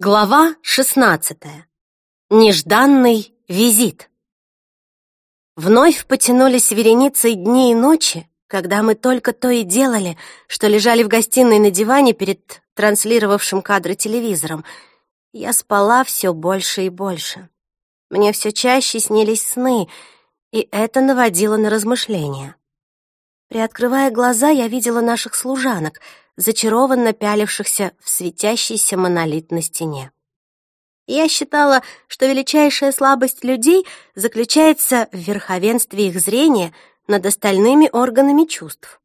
Глава 16. Нежданный визит. Вновь потянулись вереницей дни и ночи, когда мы только то и делали, что лежали в гостиной на диване перед транслировавшим кадры телевизором. Я спала все больше и больше. Мне все чаще снились сны, и это наводило на размышления. Приоткрывая глаза, я видела наших служанок — зачарованно пялившихся в светящийся монолит на стене. Я считала, что величайшая слабость людей заключается в верховенстве их зрения над остальными органами чувств.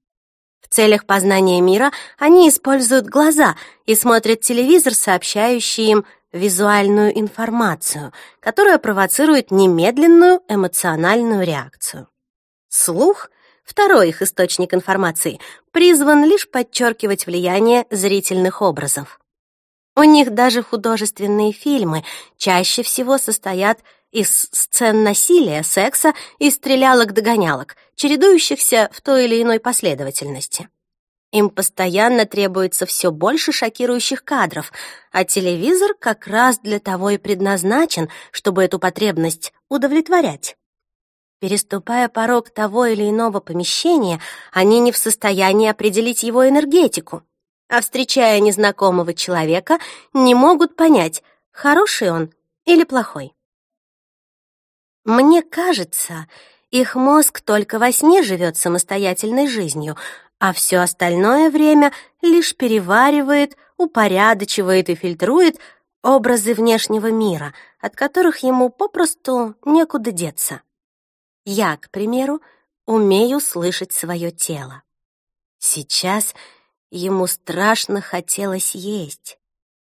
В целях познания мира они используют глаза и смотрят телевизор, сообщающий им визуальную информацию, которая провоцирует немедленную эмоциональную реакцию. Слух второй их источник информации, призван лишь подчеркивать влияние зрительных образов. У них даже художественные фильмы чаще всего состоят из сцен насилия, секса и стрелялок-догонялок, чередующихся в той или иной последовательности. Им постоянно требуется все больше шокирующих кадров, а телевизор как раз для того и предназначен, чтобы эту потребность удовлетворять. Переступая порог того или иного помещения, они не в состоянии определить его энергетику, а встречая незнакомого человека, не могут понять, хороший он или плохой. Мне кажется, их мозг только во сне живет самостоятельной жизнью, а все остальное время лишь переваривает, упорядочивает и фильтрует образы внешнего мира, от которых ему попросту некуда деться. Я, к примеру, умею слышать свое тело. Сейчас ему страшно хотелось есть.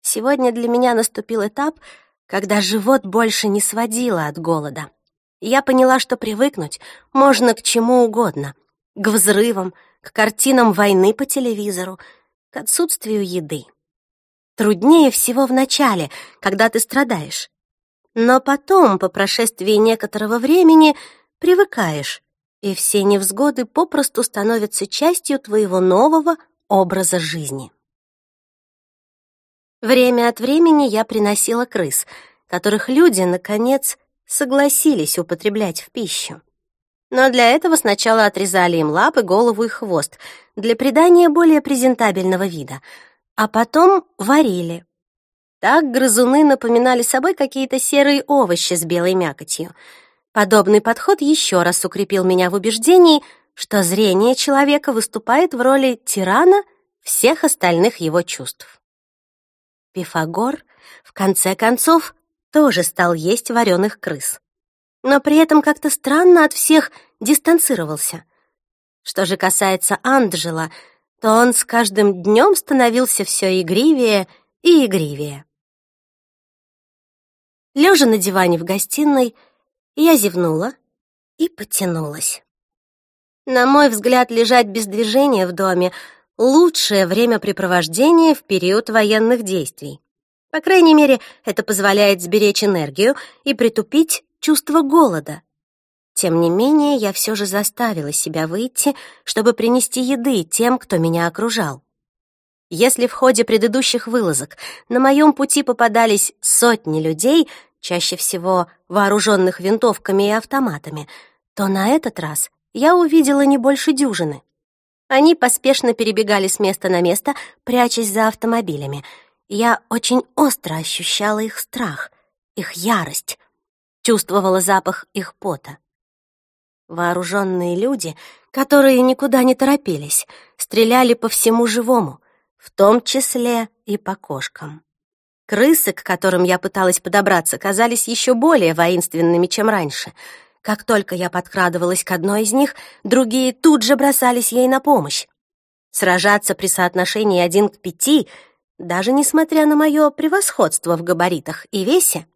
Сегодня для меня наступил этап, когда живот больше не сводило от голода. Я поняла, что привыкнуть можно к чему угодно. К взрывам, к картинам войны по телевизору, к отсутствию еды. Труднее всего в начале, когда ты страдаешь. Но потом, по прошествии некоторого времени, привыкаешь, и все невзгоды попросту становятся частью твоего нового образа жизни. Время от времени я приносила крыс, которых люди, наконец, согласились употреблять в пищу. Но для этого сначала отрезали им лапы, голову и хвост, для придания более презентабельного вида, а потом варили. Так грызуны напоминали собой какие-то серые овощи с белой мякотью — Подобный подход еще раз укрепил меня в убеждении, что зрение человека выступает в роли тирана всех остальных его чувств. Пифагор, в конце концов, тоже стал есть вареных крыс. Но при этом как-то странно от всех дистанцировался. Что же касается Анджела, то он с каждым днем становился все игривее и игривее. Лежа на диване в гостиной, я зевнула и потянулась. На мой взгляд, лежать без движения в доме — лучшее времяпрепровождение в период военных действий. По крайней мере, это позволяет сберечь энергию и притупить чувство голода. Тем не менее, я все же заставила себя выйти, чтобы принести еды тем, кто меня окружал. Если в ходе предыдущих вылазок на моем пути попадались сотни людей, чаще всего вооруженных винтовками и автоматами, то на этот раз я увидела не больше дюжины. Они поспешно перебегали с места на место, прячась за автомобилями. Я очень остро ощущала их страх, их ярость, чувствовала запах их пота. Вооруженные люди, которые никуда не торопились, стреляли по всему живому, в том числе и по кошкам. Крысы, к которым я пыталась подобраться, казались еще более воинственными, чем раньше. Как только я подкрадывалась к одной из них, другие тут же бросались ей на помощь. Сражаться при соотношении один к пяти, даже несмотря на мое превосходство в габаритах и весе,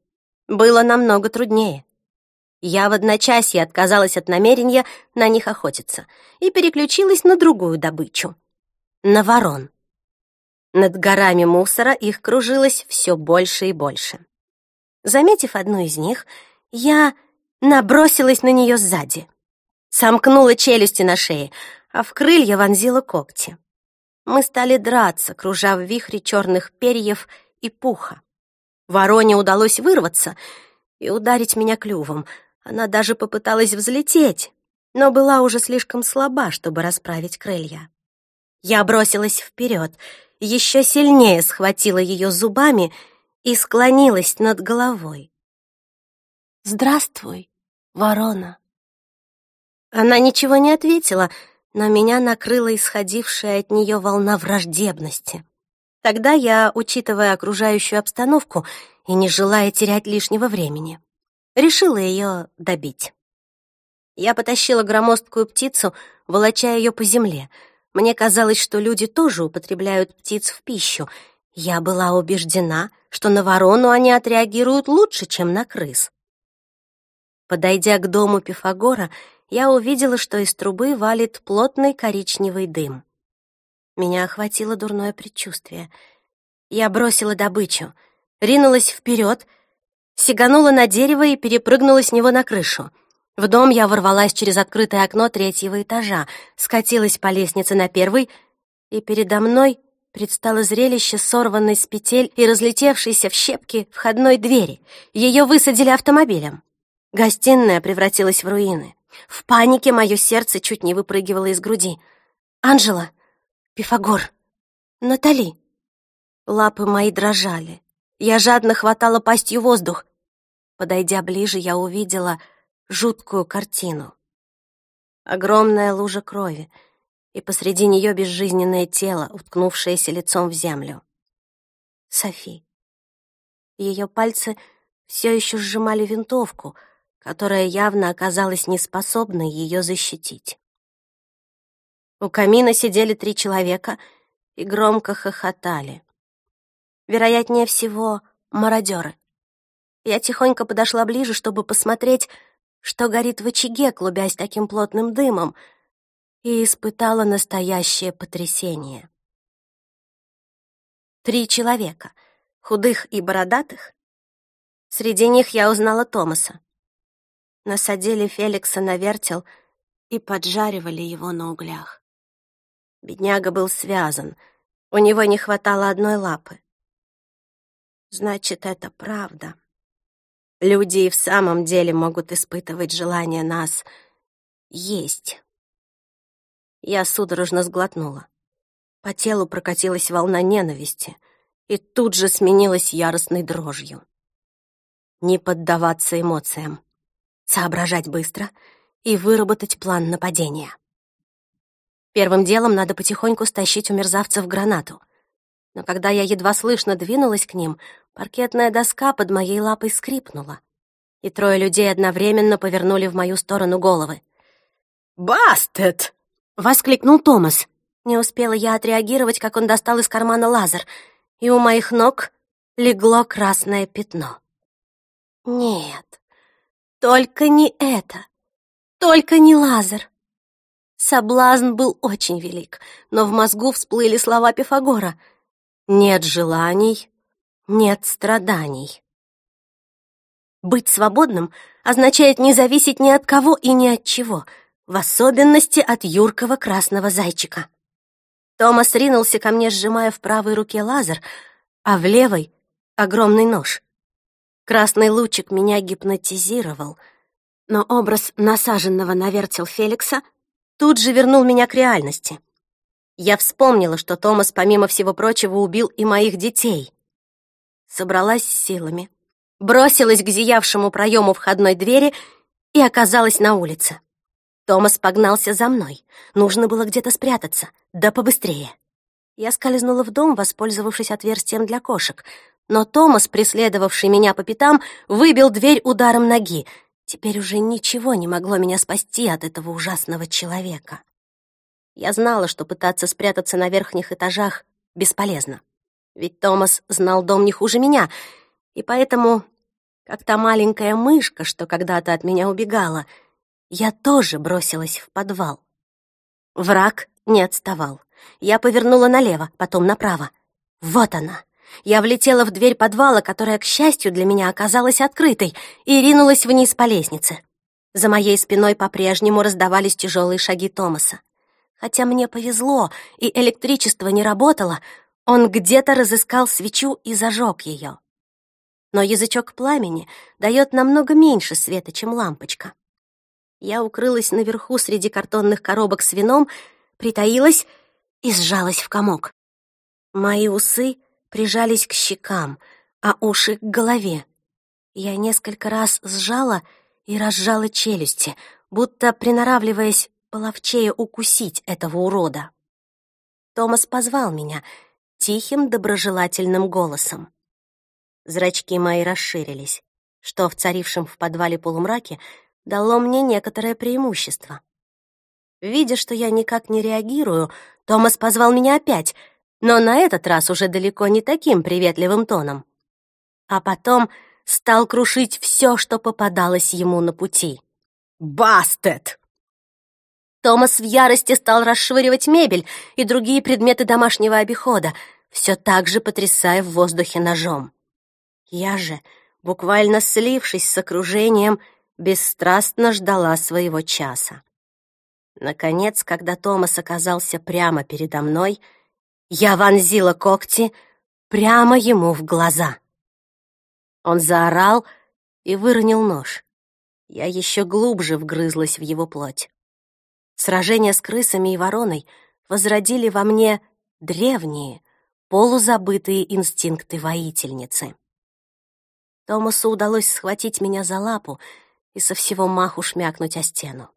было намного труднее. Я в одночасье отказалась от намерения на них охотиться и переключилась на другую добычу — на ворон. Над горами мусора их кружилось все больше и больше. Заметив одну из них, я набросилась на нее сзади. Сомкнула челюсти на шее, а в крылья вонзила когти. Мы стали драться, кружа в вихре черных перьев и пуха. Вороне удалось вырваться и ударить меня клювом. Она даже попыталась взлететь, но была уже слишком слаба, чтобы расправить крылья. Я бросилась вперед, еще сильнее схватила ее зубами и склонилась над головой. «Здравствуй, ворона». Она ничего не ответила, но меня накрыла исходившая от нее волна враждебности. Тогда я, учитывая окружающую обстановку и не желая терять лишнего времени, решила ее добить. Я потащила громоздкую птицу, волоча ее по земле. Мне казалось, что люди тоже употребляют птиц в пищу. Я была убеждена, что на ворону они отреагируют лучше, чем на крыс. Подойдя к дому Пифагора, я увидела, что из трубы валит плотный коричневый дым. Меня охватило дурное предчувствие. Я бросила добычу, ринулась вперед, сиганула на дерево и перепрыгнула с него на крышу. В дом я ворвалась через открытое окно третьего этажа, скатилась по лестнице на первый, и передо мной предстало зрелище сорванной с петель и разлетевшейся в щепки входной двери. Ее высадили автомобилем. Гостиная превратилась в руины. В панике мое сердце чуть не выпрыгивало из груди. «Анжела! Пифагор! Натали!» Лапы мои дрожали. Я жадно хватала пастью воздух. Подойдя ближе, я увидела жуткую картину. Огромная лужа крови, и посреди нее безжизненное тело, уткнувшееся лицом в землю. Софи. Ее пальцы все еще сжимали винтовку — которая явно оказалась неспособной ее защитить. У камина сидели три человека и громко хохотали. Вероятнее всего, мародеры. Я тихонько подошла ближе, чтобы посмотреть, что горит в очаге, клубясь таким плотным дымом, и испытала настоящее потрясение. Три человека, худых и бородатых. Среди них я узнала Томаса насадили Феликса на вертел и поджаривали его на углях. Бедняга был связан, у него не хватало одной лапы. Значит, это правда. Люди и в самом деле могут испытывать желание нас есть. Я судорожно сглотнула. По телу прокатилась волна ненависти и тут же сменилась яростной дрожью. Не поддаваться эмоциям соображать быстро и выработать план нападения. Первым делом надо потихоньку стащить у мерзавцев гранату. Но когда я едва слышно двинулась к ним, паркетная доска под моей лапой скрипнула, и трое людей одновременно повернули в мою сторону головы. «Бастет!» — воскликнул Томас. Не успела я отреагировать, как он достал из кармана лазер, и у моих ног легло красное пятно. Нет, только не это. Только не лазер. Соблазн был очень велик, но в мозгу всплыли слова Пифагора. «Нет желаний, нет страданий». Быть свободным означает не зависеть ни от кого и ни от чего, в особенности от юркого красного зайчика. Томас ринулся ко мне, сжимая в правой руке лазер, а в левой — огромный нож. Красный лучик меня гипнотизировал, но образ насаженного на вертел Феликса тут же вернул меня к реальности. Я вспомнила, что Томас, помимо всего прочего, убил и моих детей. Собралась с силами, бросилась к зиявшему проему входной двери и оказалась на улице. Томас погнался за мной. Нужно было где-то спрятаться, да побыстрее. Я скользнула в дом, воспользовавшись отверстием для кошек, но Томас, преследовавший меня по пятам, выбил дверь ударом ноги. Теперь уже ничего не могло меня спасти от этого ужасного человека. Я знала, что пытаться спрятаться на верхних этажах бесполезно. Ведь Томас знал дом не хуже меня, и поэтому, как та маленькая мышка, что когда-то от меня убегала, я тоже бросилась в подвал. Враг не отставал. Я повернула налево, потом направо. Вот она, я влетела в дверь подвала, которая, к счастью для меня, оказалась открытой, и ринулась вниз по лестнице. За моей спиной по-прежнему раздавались тяжелые шаги Томаса. Хотя мне повезло, и электричество не работало, он где-то разыскал свечу и зажег ее. но язычок пламени дает намного меньше света, чем лампочка. Я укрылась наверху среди картонных коробок с вином, притаилась и сжалась в комок. Мои усы прижались к щекам, а уши — к голове. Я несколько раз сжала и разжала челюсти, будто приноравливаясь половчее укусить этого урода. Томас позвал меня тихим, доброжелательным голосом. Зрачки мои расширились, что в царившем в подвале полумраке дало мне некоторое преимущество. Видя, что я никак не реагирую, Томас позвал меня опять, но на этот раз уже далеко не таким приветливым тоном. А потом стал крушить все, что попадалось ему на пути. «Бастет!» Томас в ярости стал расшвыривать мебель и другие предметы домашнего обихода, все так же потрясая в воздухе ножом. Я же, буквально слившись с окружением, бесстрастно ждала своего часа. Наконец, когда Томас оказался прямо передо мной, я вонзила когти прямо ему в глаза. Он заорал и выронил нож. Я еще глубже вгрызлась в его плоть. Сражения с крысами и вороной возродили во мне древние, полузабытые инстинкты воительницы. Томасу удалось схватить меня за лапу и со всего маху шмякнуть о стену.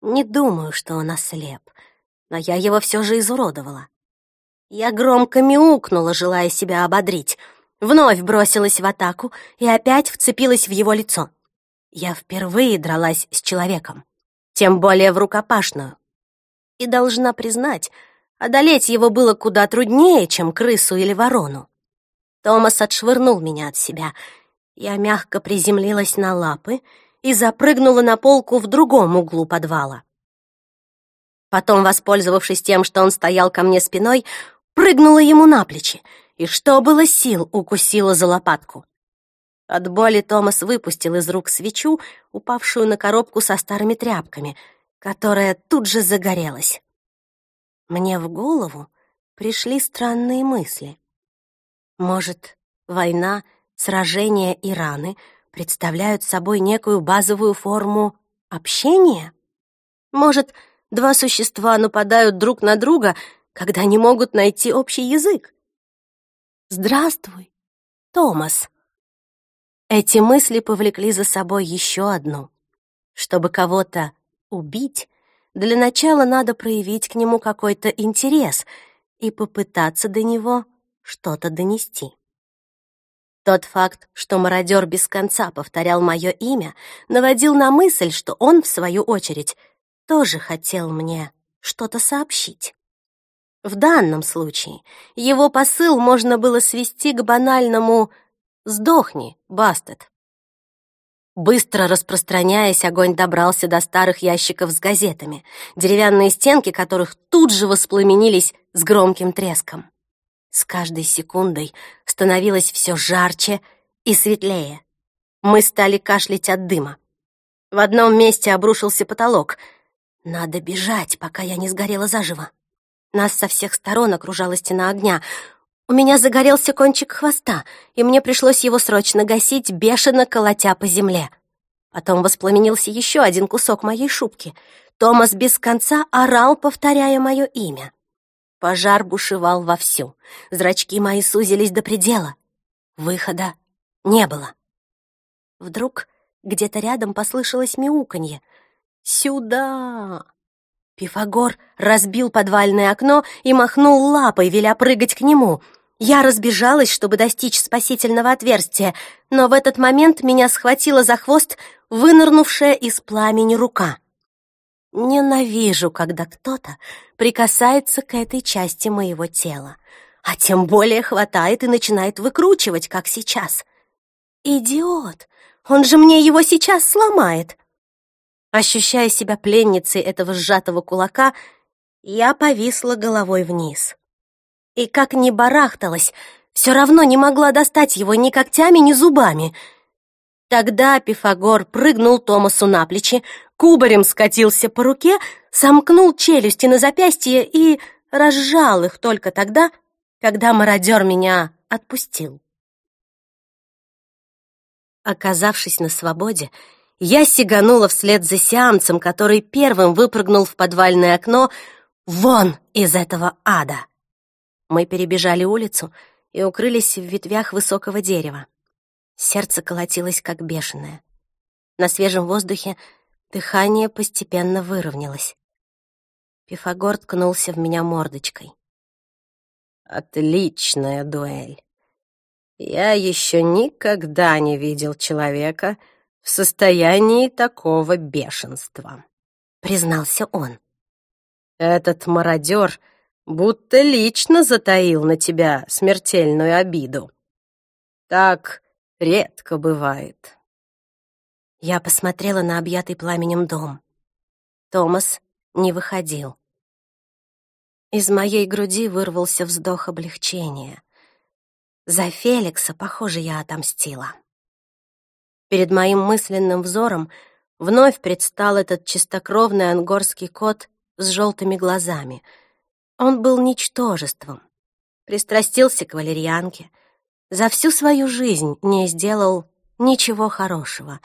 Не думаю, что он ослеп, но я его все же изуродовала. Я громко мяукнула, желая себя ободрить, вновь бросилась в атаку и опять вцепилась в его лицо. Я впервые дралась с человеком, тем более в рукопашную. И должна признать, одолеть его было куда труднее, чем крысу или ворону. Томас отшвырнул меня от себя. Я мягко приземлилась на лапы и запрыгнула на полку в другом углу подвала. Потом, воспользовавшись тем, что он стоял ко мне спиной, прыгнула ему на плечи и, что было сил, укусила за лопатку. От боли Томас выпустил из рук свечу, упавшую на коробку со старыми тряпками, которая тут же загорелась. Мне в голову пришли странные мысли. Может, война, сражения и раны представляют собой некую базовую форму общения? Может, два существа нападают друг на друга, когда не могут найти общий язык? «Здравствуй, Томас!» Эти мысли повлекли за собой еще одну. Чтобы кого-то убить, для начала надо проявить к нему какой-то интерес и попытаться до него что-то донести. Тот факт, что мародер без конца повторял мое имя, наводил на мысль, что он, в свою очередь, тоже хотел мне что-то сообщить. В данном случае его посыл можно было свести к банальному «Сдохни, Бастет». Быстро распространяясь, огонь добрался до старых ящиков с газетами, деревянные стенки которых тут же воспламенились с громким треском. С каждой секундой становилось все жарче и светлее. Мы стали кашлять от дыма. В одном месте обрушился потолок. Надо бежать, пока я не сгорела заживо. Нас со всех сторон окружала стена огня. У меня загорелся кончик хвоста, и мне пришлось его срочно гасить, бешено колотя по земле. Потом воспламенился еще один кусок моей шубки. Томас без конца орал, повторяя мое имя. Пожар бушевал вовсю. Зрачки мои сузились до предела. Выхода не было. Вдруг где-то рядом послышалось мяуканье. «Сюда!» Пифагор разбил подвальное окно и махнул лапой, веля прыгать к нему. Я разбежалась, чтобы достичь спасительного отверстия, но в этот момент меня схватила за хвост вынырнувшая из пламени рука. Ненавижу, когда кто-то прикасается к этой части моего тела, а тем более хватает и начинает выкручивать, как сейчас. Идиот! Он же мне его сейчас сломает. Ощущая себя пленницей этого сжатого кулака, я повисла головой вниз. И как ни барахталась, все равно не могла достать его ни когтями, ни зубами — Тогда Пифагор прыгнул Томасу на плечи, кубарем скатился по руке, сомкнул челюсти на запястье и разжал их только тогда, когда мародер меня отпустил. Оказавшись на свободе, я сиганула вслед за сиамцем, который первым выпрыгнул в подвальное окно вон из этого ада. Мы перебежали улицу и укрылись в ветвях высокого дерева. Сердце колотилось, как бешеное. На свежем воздухе дыхание постепенно выровнялось. Пифагор ткнулся в меня мордочкой. «Отличная дуэль. Я еще никогда не видел человека в состоянии такого бешенства», — признался он. «Этот мародер будто лично затаил на тебя смертельную обиду. Так редко бывает». Я посмотрела на объятый пламенем дом. Томас не выходил. Из моей груди вырвался вздох облегчения. За Феликса, похоже, я отомстила. Перед моим мысленным взором вновь предстал этот чистокровный ангорский кот с желтыми глазами. Он был ничтожеством, пристрастился к валерьянке, за всю свою жизнь не сделал ничего хорошего,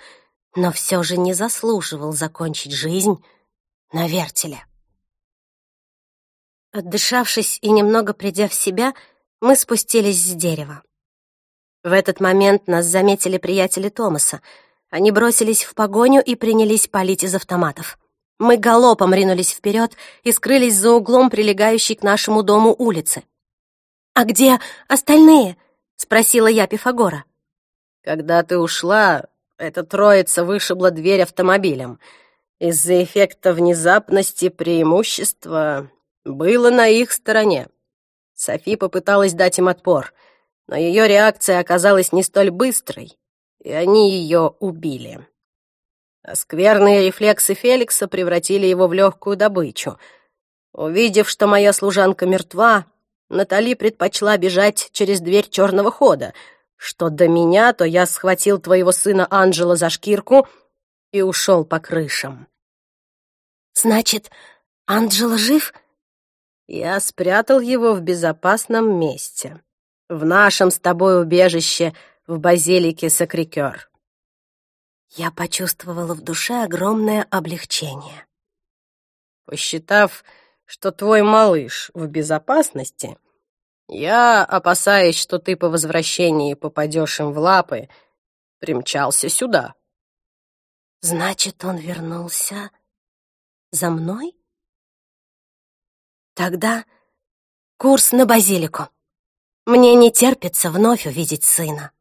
но все же не заслуживал закончить жизнь на вертеле. Отдышавшись и немного придя в себя, мы спустились с дерева. В этот момент нас заметили приятели Томаса. Они бросились в погоню и принялись палить из автоматов. Мы галопом ринулись вперед и скрылись за углом, прилегающей к нашему дому улицы. «А где остальные?» — спросила я Пифагора. «Когда ты ушла, эта троица вышибла дверь автомобилем. Из-за эффекта внезапности преимущества было на их стороне. Софи попыталась дать им отпор, но ее реакция оказалась не столь быстрой, и они ее убили. А скверные рефлексы Феликса превратили его в легкую добычу. Увидев, что моя служанка мертва, Натали предпочла бежать через дверь черного хода. Что до меня, то я схватил твоего сына Анджела за шкирку и ушел по крышам. «Значит, Анджела жив?» Я спрятал его в безопасном месте. В нашем с тобой убежище в базилике Сакрикер. Я почувствовала в душе огромное облегчение. Посчитав, что твой малыш в безопасности, я, опасаясь, что ты по возвращении попадешь им в лапы, примчался сюда. Значит, он вернулся за мной? Тогда курс на базилику. Мне не терпится вновь увидеть сына.